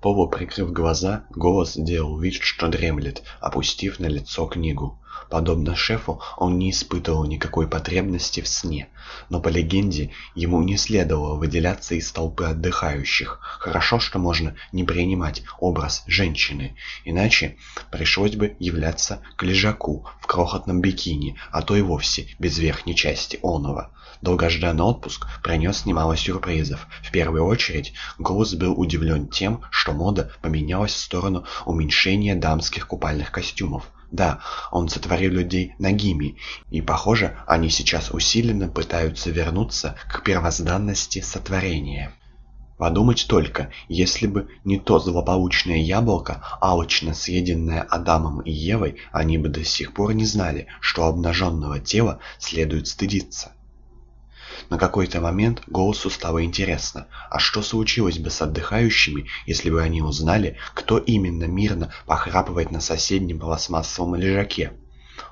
Полуприкрыв глаза, голос делал вид, что дремлет, опустив на лицо книгу. Подобно шефу, он не испытывал никакой потребности в сне, но по легенде ему не следовало выделяться из толпы отдыхающих. Хорошо, что можно не принимать образ женщины, иначе пришлось бы являться к лежаку в крохотном бикини, а то и вовсе без верхней части оного. Долгожданный отпуск принес немало сюрпризов. В первую очередь, Голос был удивлен тем, что мода поменялась в сторону уменьшения дамских купальных костюмов. Да, он сотворил людей нагими, и, похоже, они сейчас усиленно пытаются вернуться к первозданности сотворения. Подумать только, если бы не то злополучное яблоко, алчно съеденное Адамом и Евой, они бы до сих пор не знали, что обнаженного тела следует стыдиться. На какой-то момент голосу стало интересно, а что случилось бы с отдыхающими, если бы они узнали, кто именно мирно похрапывает на соседнем пластмассовом лежаке?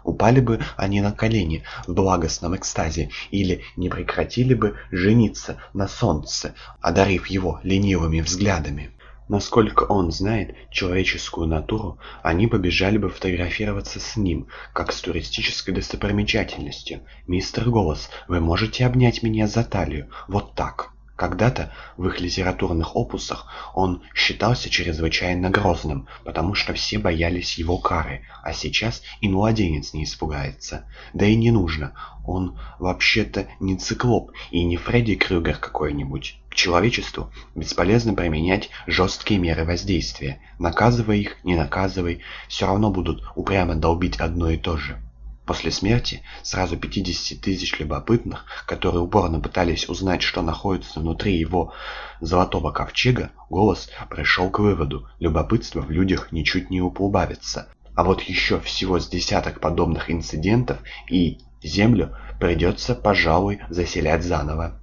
Упали бы они на колени в благостном экстазе или не прекратили бы жениться на солнце, одарив его ленивыми взглядами? Насколько он знает человеческую натуру, они побежали бы фотографироваться с ним, как с туристической достопримечательностью. «Мистер Голос, вы можете обнять меня за талию? Вот так!» Когда-то в их литературных опусах он считался чрезвычайно грозным, потому что все боялись его кары, а сейчас и младенец не испугается. Да и не нужно, он вообще-то не циклоп и не Фредди Крюгер какой-нибудь. К человечеству бесполезно применять жесткие меры воздействия. Наказывай их, не наказывай, все равно будут упрямо долбить одно и то же. После смерти сразу 50 тысяч любопытных, которые упорно пытались узнать, что находится внутри его золотого ковчега, голос пришел к выводу, любопытство в людях ничуть не убавится. А вот еще всего с десяток подобных инцидентов, и Землю придется, пожалуй, заселять заново.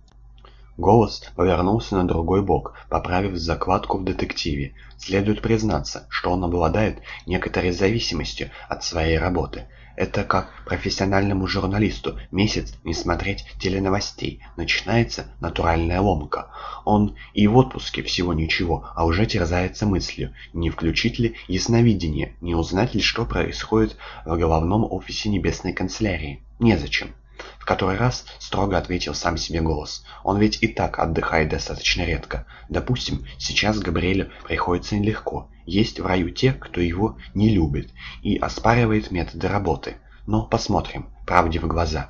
Голос повернулся на другой бок, поправив закладку в детективе. Следует признаться, что он обладает некоторой зависимостью от своей работы – это как профессиональному журналисту месяц не смотреть теленовостей. Начинается натуральная ломка. Он и в отпуске всего ничего, а уже терзается мыслью, не включить ли ясновидение, не узнать ли, что происходит в головном офисе Небесной канцелярии. Незачем. В который раз строго ответил сам себе голос. Он ведь и так отдыхает достаточно редко. Допустим, сейчас Габриэлю приходится нелегко. Есть в раю те, кто его не любит и оспаривает методы работы. Но посмотрим правде в глаза.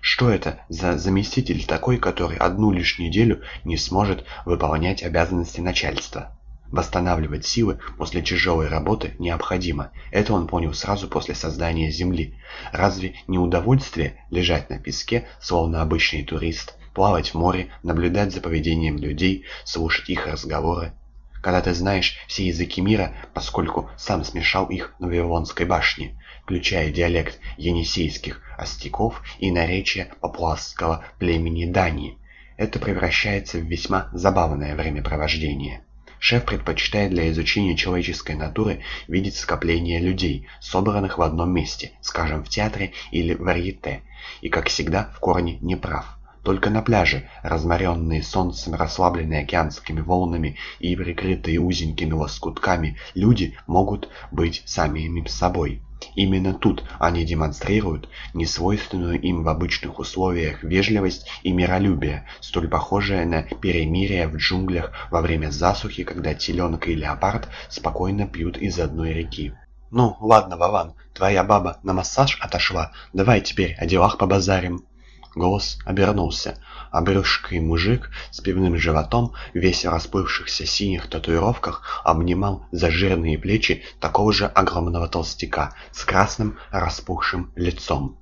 Что это за заместитель такой, который одну лишь неделю не сможет выполнять обязанности начальства? Восстанавливать силы после тяжелой работы необходимо. Это он понял сразу после создания Земли. Разве не удовольствие лежать на песке, словно обычный турист, плавать в море, наблюдать за поведением людей, слушать их разговоры? Когда ты знаешь все языки мира, поскольку сам смешал их на Вавилонской башне, включая диалект енисейских остяков и наречие папуасского племени Дании, это превращается в весьма забавное времяпровождение. Шеф предпочитает для изучения человеческой натуры видеть скопление людей, собранных в одном месте, скажем, в театре или в варьете, и, как всегда, в корне не прав. Только на пляже, разморенные солнцем, расслабленные океанскими волнами и прикрытые узенькими лоскутками, люди могут быть самими собой. Именно тут они демонстрируют несвойственную им в обычных условиях вежливость и миролюбие, столь похожее на перемирие в джунглях во время засухи, когда теленок и леопард спокойно пьют из одной реки. «Ну, ладно, Вован, твоя баба на массаж отошла, давай теперь о делах побазарим». Голос обернулся. Обрюшкий мужик с пивным животом, весь в расплывшихся синих татуировках, обнимал за жирные плечи такого же огромного толстяка с красным распухшим лицом.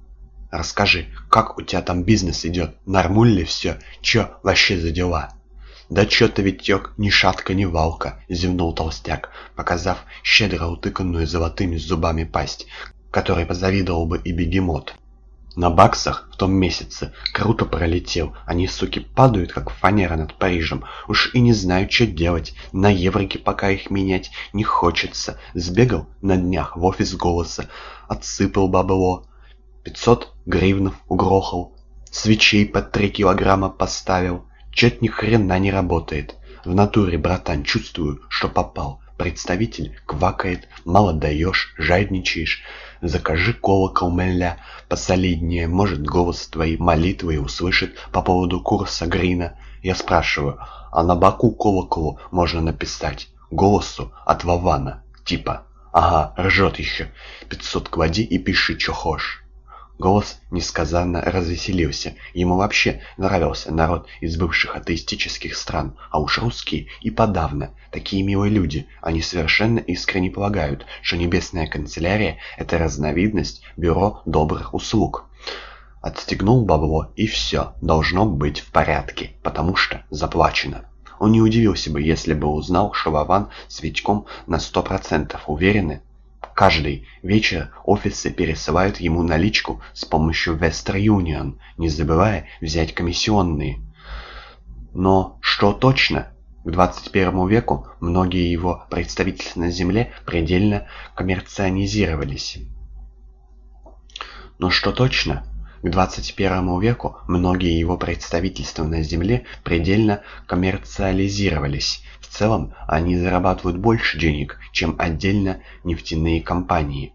«Расскажи, как у тебя там бизнес идет? Нормуль ли все? Че вообще за дела?» «Да чё-то ведь тёк ни шатка, ни валка», — зевнул толстяк, показав щедро утыканную золотыми зубами пасть, которой позавидовал бы и бегемот. На баксах в том месяце круто пролетел. Они, суки, падают, как фанера над Парижем. Уж и не знаю, что делать. На евроки пока их менять не хочется. Сбегал на днях в офис голоса. Отсыпал бабло. Пятьсот гривнов угрохал. Свечей под три килограмма поставил. Чё-то ни хрена не работает. В натуре, братан, чувствую, что попал. Представитель квакает, мало даешь, жадничаешь. Закажи колокол мля посолиднее, может, голос твоей молитвы услышит по поводу курса Грина. Я спрашиваю, а на боку колоколу можно написать голосу от Вавана, типа «Ага, ржет еще, пятьсот клади и пиши, что хочешь». Голос несказанно развеселился. Ему вообще нравился народ из бывших атеистических стран, а уж русские и подавно. Такие милые люди, они совершенно искренне полагают, что небесная канцелярия – это разновидность бюро добрых услуг. Отстегнул бабло и все, должно быть в порядке, потому что заплачено. Он не удивился бы, если бы узнал, что Вован с Витьком на сто процентов уверены, Каждый вечер офисы пересылают ему наличку с помощью Western Union, не забывая взять комиссионные. Но что точно? К 21 веку многие его представительства на Земле предельно коммерциализировались. Но что точно? К 21 веку многие его представительства на Земле предельно коммерциализировались. В целом, они зарабатывают больше денег, чем отдельно нефтяные компании.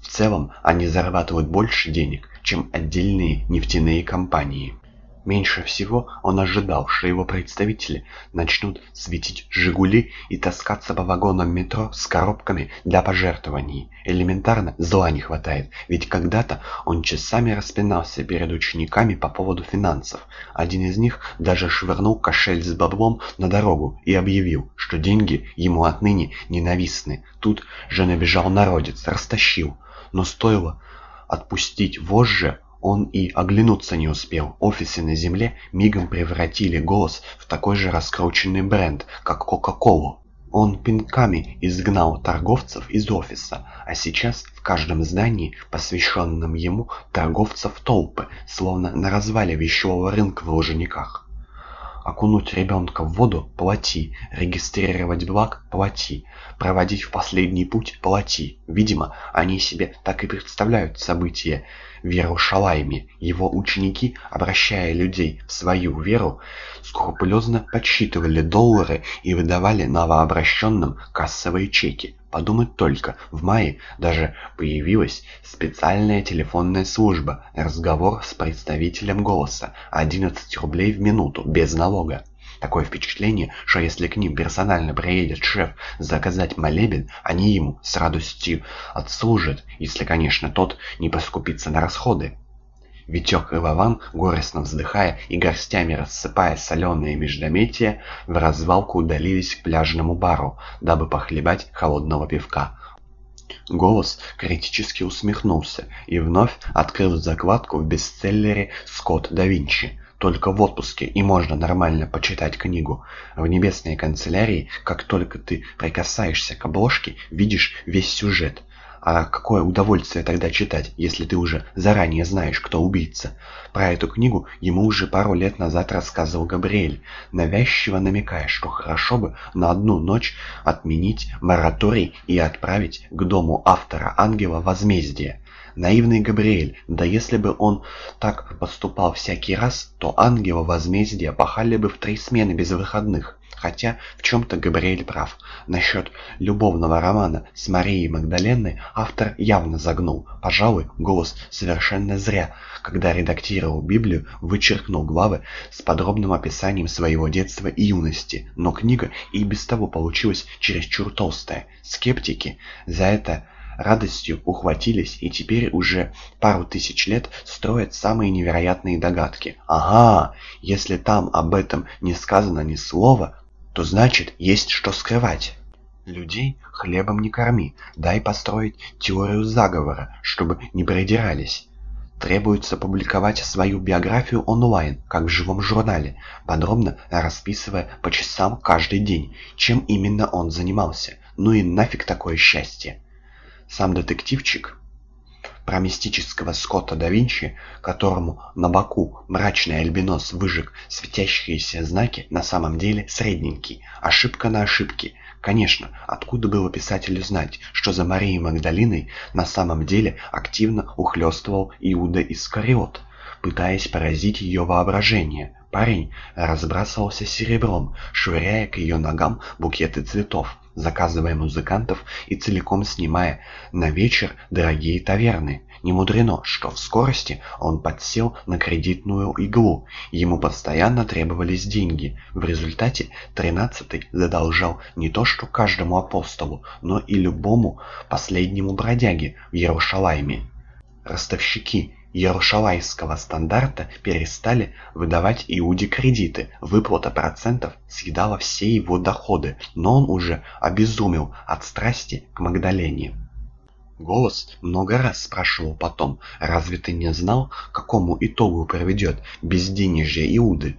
В целом, они зарабатывают больше денег, чем отдельные нефтяные компании. Меньше всего он ожидал, что его представители начнут светить «Жигули» и таскаться по вагонам метро с коробками для пожертвований. Элементарно зла не хватает, ведь когда-то он часами распинался перед учениками по поводу финансов. Один из них даже швырнул кошель с баблом на дорогу и объявил, что деньги ему отныне ненавистны. Тут же набежал народец, растащил. Но стоило отпустить вожжи, он и оглянуться не успел. Офисы на земле мигом превратили голос в такой же раскрученный бренд, как Кока-Колу. Он пинками изгнал торговцев из офиса, а сейчас в каждом здании, посвященном ему, торговцев толпы, словно на развале вещевого рынка в Лужниках. Окунуть ребенка в воду – плати, регистрировать благ – плати, проводить в последний путь – плати. Видимо, они себе так и представляют события в Иерушалайме. Его ученики, обращая людей в свою веру, скрупулезно подсчитывали доллары и выдавали новообращенным кассовые чеки. Подумать только, в мае даже появилась специальная телефонная служба, разговор с представителем голоса, 11 рублей в минуту, без налога. Такое впечатление, что если к ним персонально приедет шеф заказать молебен, они ему с радостью отслужат, если, конечно, тот не поскупится на расходы. Витек и Вован, горестно вздыхая и горстями рассыпая соленые междометия, в развалку удалились к пляжному бару, дабы похлебать холодного пивка. Голос критически усмехнулся и вновь открыл закладку в бестселлере «Скотт да Винчи». Только в отпуске и можно нормально почитать книгу. В небесной канцелярии, как только ты прикасаешься к обложке, видишь весь сюжет. А какое удовольствие тогда читать, если ты уже заранее знаешь, кто убийца? Про эту книгу ему уже пару лет назад рассказывал Габриэль, навязчиво намекая, что хорошо бы на одну ночь отменить мораторий и отправить к дому автора «Ангела» возмездие. Наивный Габриэль, да если бы он так поступал всякий раз, то ангела возмездия пахали бы в три смены без выходных. Хотя в чем-то Габриэль прав. Насчет любовного романа с Марией Магдаленой автор явно загнул. Пожалуй, голос совершенно зря, когда редактировал Библию, вычеркнул главы с подробным описанием своего детства и юности. Но книга и без того получилась чересчур толстая. Скептики за это радостью ухватились и теперь уже пару тысяч лет строят самые невероятные догадки. Ага, если там об этом не сказано ни слова, то значит есть что скрывать. Людей хлебом не корми, дай построить теорию заговора, чтобы не придирались. Требуется публиковать свою биографию онлайн, как в живом журнале, подробно расписывая по часам каждый день, чем именно он занимался. Ну и нафиг такое счастье. Сам детективчик про мистического Скотта да Винчи, которому на боку мрачный альбинос выжег светящиеся знаки, на самом деле средненький. Ошибка на ошибке. Конечно, откуда было писателю знать, что за Марией Магдалиной на самом деле активно ухлёстывал Иуда Искариот, пытаясь поразить ее воображение. Парень разбрасывался серебром, швыряя к ее ногам букеты цветов, заказывая музыкантов и целиком снимая на вечер дорогие таверны. Не мудрено, что в скорости он подсел на кредитную иглу, ему постоянно требовались деньги. В результате тринадцатый задолжал не то что каждому апостолу, но и любому последнему бродяге в Иерушалайме. Ростовщики Ярушалайского стандарта перестали выдавать Иуде кредиты, выплата процентов съедала все его доходы, но он уже обезумел от страсти к Магдалене. Голос много раз спрашивал потом, разве ты не знал, к какому итогу приведет безденежье Иуды?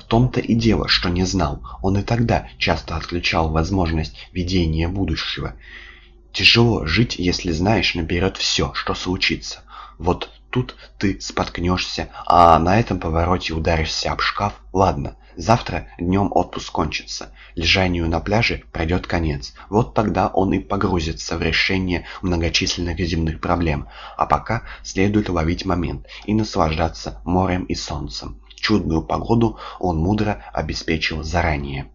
В том-то и дело, что не знал, он и тогда часто отключал возможность видения будущего. Тяжело жить, если знаешь наперед все, что случится. Вот тут ты споткнешься, а на этом повороте ударишься об шкаф. Ладно, завтра днем отпуск кончится, лежанию на пляже пройдет конец. Вот тогда он и погрузится в решение многочисленных земных проблем. А пока следует ловить момент и наслаждаться морем и солнцем. Чудную погоду он мудро обеспечил заранее.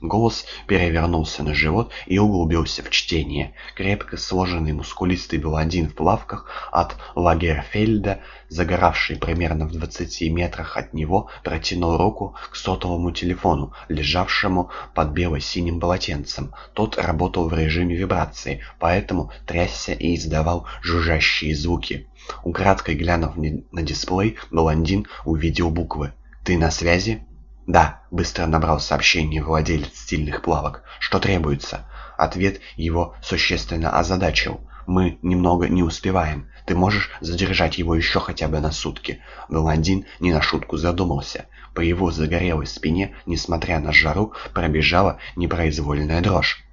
Голос перевернулся на живот и углубился в чтение. Крепко сложенный мускулистый блондин в плавках от Лагерфельда, загоравший примерно в 20 метрах от него, протянул руку к сотовому телефону, лежавшему под бело-синим полотенцем. Тот работал в режиме вибрации, поэтому трясся и издавал жужжащие звуки. Украдкой глянув на дисплей, блондин увидел буквы. «Ты на связи?» «Да», — быстро набрал сообщение владелец стильных плавок. «Что требуется?» Ответ его существенно озадачил. «Мы немного не успеваем. Ты можешь задержать его еще хотя бы на сутки?» Блондин не на шутку задумался. По его загорелой спине, несмотря на жару, пробежала непроизвольная дрожь.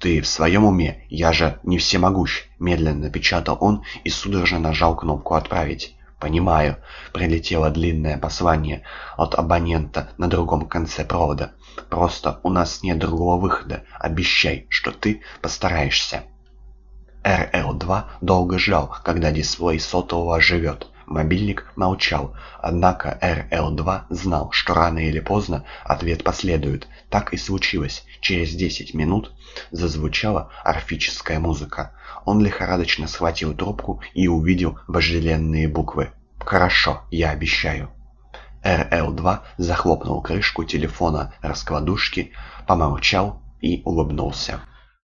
«Ты в своем уме? Я же не всемогущ!» Медленно печатал он и судорожно нажал кнопку «Отправить». «Понимаю», — прилетело длинное послание от абонента на другом конце провода. «Просто у нас нет другого выхода. Обещай, что ты постараешься». РЛ-2 долго ждал, когда дисплей сотового оживет. Мобильник молчал, однако РЛ-2 знал, что рано или поздно ответ последует. Так и случилось. Через 10 минут зазвучала орфическая музыка. Он лихорадочно схватил трубку и увидел вожделенные буквы. «Хорошо, я обещаю». РЛ-2 захлопнул крышку телефона раскладушки, помолчал и улыбнулся.